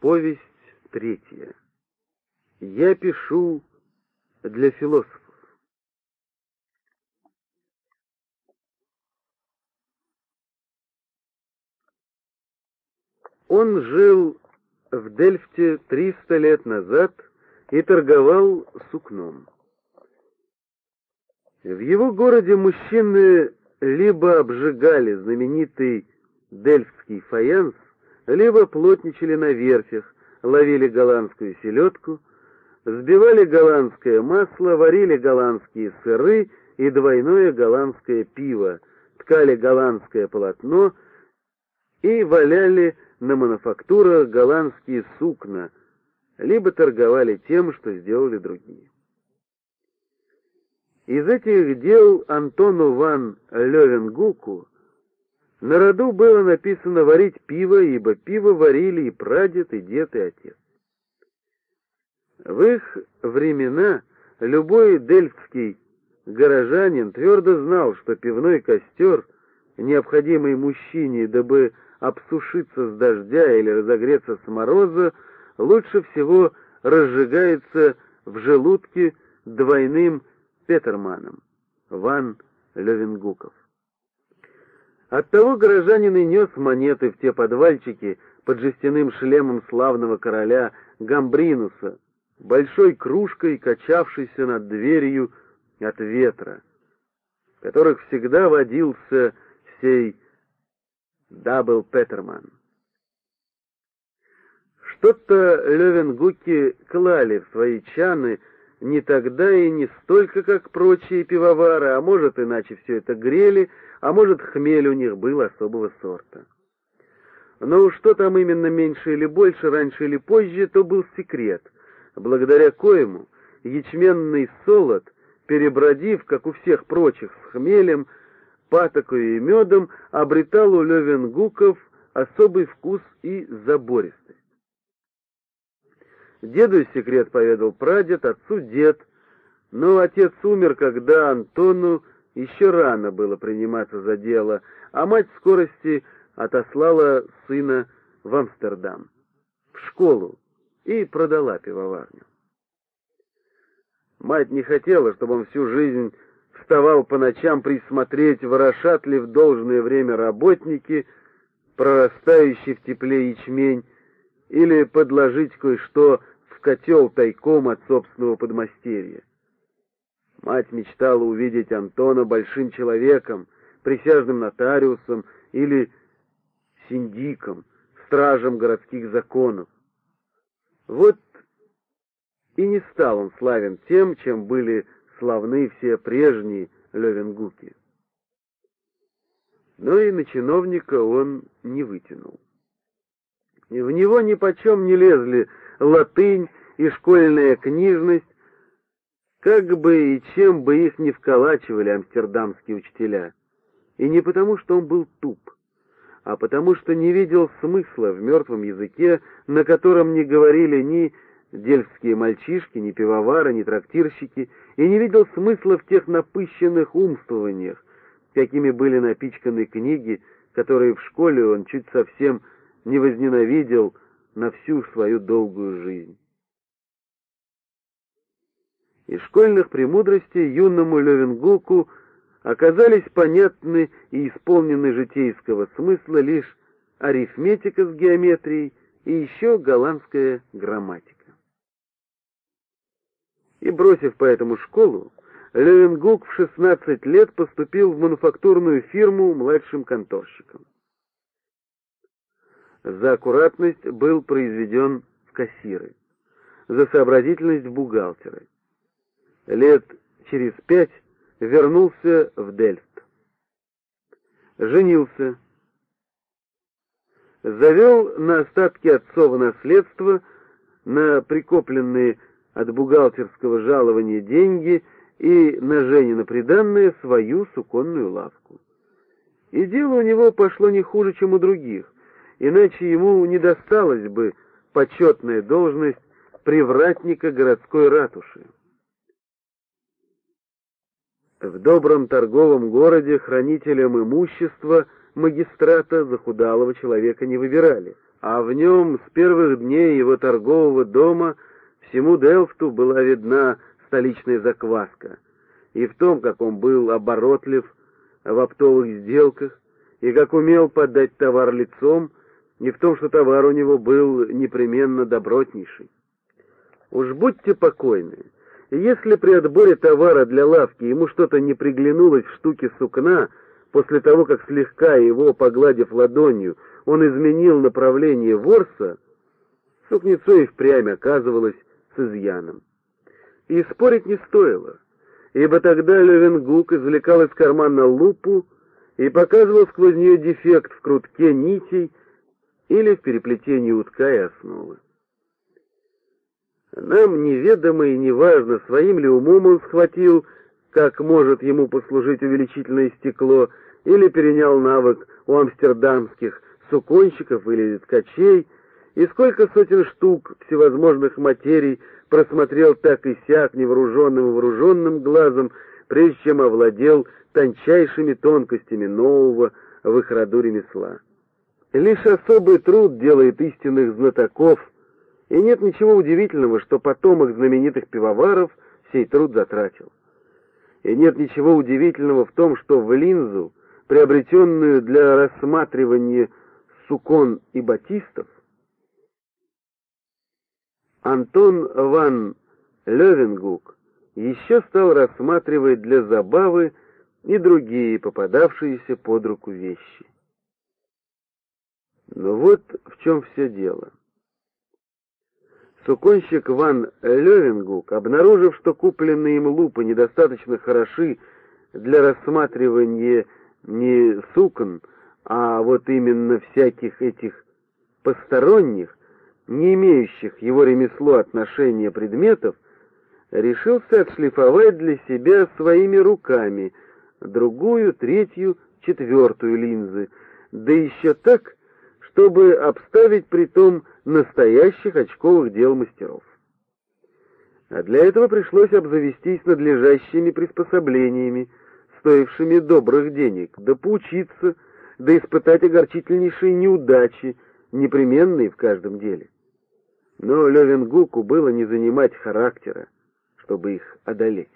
Повесть третья. Я пишу для философов. Он жил в Дельфте 300 лет назад и торговал сукном. В его городе мужчины либо обжигали знаменитый дельфтский фаянс, либо плотничали на верфях, ловили голландскую селедку, взбивали голландское масло, варили голландские сыры и двойное голландское пиво, ткали голландское полотно и валяли на мануфактурах голландские сукна, либо торговали тем, что сделали другие. Из этих дел Антону ван Левенгуку на роду было написано варить пиво, ибо пиво варили и прадед, и дед, и отец. В их времена любой дельфтский горожанин твердо знал, что пивной костер, необходимый мужчине, дабы обсушиться с дождя или разогреться с мороза, лучше всего разжигается в желудке двойным Петерманом, Ван Левенгуков. Оттого горожанин и нес монеты в те подвальчики под жестяным шлемом славного короля Гамбринуса, большой кружкой, качавшейся над дверью от ветра, которых всегда водился сей Дабл Петерман. Что-то Левенгуки клали в свои чаны не тогда и не столько, как прочие пивовары, а может, иначе все это грели, а может, хмель у них был особого сорта. Но что там именно меньше или больше, раньше или позже, то был секрет, благодаря коему ячменный солод, перебродив, как у всех прочих, с хмелем, патокою и медом, обретал у левенгуков особый вкус и забористость. Деду секрет поведал прадед, отцу дед, но отец умер, когда Антону еще рано было приниматься за дело, а мать в скорости отослала сына в Амстердам, в школу, и продала пивоварню. Мать не хотела, чтобы он всю жизнь вставал по ночам присмотреть, ворошат ли в должное время работники, прорастающий в тепле ячмень, или подложить кое-что в котел тайком от собственного подмастерья. Мать мечтала увидеть Антона большим человеком, присяжным нотариусом или синдиком, стражем городских законов. Вот и не стал он славен тем, чем были славны все прежние Левенгуки. Но и на чиновника он не вытянул. И в него ни почем не лезли латынь и школьная книжность, как бы и чем бы их не вколачивали амстердамские учителя. И не потому, что он был туп, а потому, что не видел смысла в мертвом языке, на котором не говорили ни дельфские мальчишки, ни пивовары, ни трактирщики, и не видел смысла в тех напыщенных умствованиях, какими были напичканы книги, которые в школе он чуть совсем не возненавидел на всю свою долгую жизнь. Из школьных премудростей юному Левенгуку оказались понятны и исполнены житейского смысла лишь арифметика с геометрией и еще голландская грамматика. И бросив поэтому школу, Левенгук в 16 лет поступил в мануфактурную фирму младшим конторщиком. За аккуратность был произведен в кассиры, за сообразительность в бухгалтеры. Лет через пять вернулся в Дельфт. Женился. Завел на остатки отцова наследства, на прикопленные от бухгалтерского жалования деньги и на Женина приданное свою суконную лавку. И дело у него пошло не хуже, чем у других, иначе ему не досталась бы почетная должность привратника городской ратуши. В добром торговом городе хранителем имущества магистрата захудалого человека не выбирали, а в нем с первых дней его торгового дома всему Делфту была видна столичная закваска, и в том, как он был оборотлив в оптовых сделках, и как умел подать товар лицом, и в том, что товар у него был непременно добротнейший. Уж будьте покойны, если при отборе товара для лавки ему что-то не приглянулось в штуке сукна, после того, как слегка его, погладив ладонью, он изменил направление ворса, сукнецо и впрямь оказывалось с изъяном. И спорить не стоило, ибо тогда Левенгук извлекал из кармана лупу и показывал сквозь нее дефект в крутке нитей или в переплетении утка и основы. Нам неведомо и неважно, своим ли умом он схватил, как может ему послужить увеличительное стекло, или перенял навык у амстердамских суконщиков или ткачей, и сколько сотен штук всевозможных материй просмотрел так и сяк невооруженным и вооруженным глазом, прежде чем овладел тончайшими тонкостями нового в их роду ремесла. Лишь особый труд делает истинных знатоков, и нет ничего удивительного, что потомок знаменитых пивоваров сей труд затратил. И нет ничего удивительного в том, что в линзу, приобретенную для рассматривания сукон и батистов, Антон ван Левенгук еще стал рассматривать для забавы и другие попадавшиеся под руку вещи. Но вот в чем все дело. Суконщик Ван Левенгук, обнаружив, что купленные им лупы недостаточно хороши для рассматривания не сукон, а вот именно всяких этих посторонних, не имеющих его ремесло отношения предметов, решился отшлифовать для себя своими руками другую, третью, четвертую линзы, да еще так, чтобы обставить при том настоящих очковых дел мастеров. А для этого пришлось обзавестись надлежащими приспособлениями, стоившими добрых денег, да поучиться, да испытать огорчительнейшие неудачи, непременные в каждом деле. Но Левенгуку было не занимать характера, чтобы их одолеть.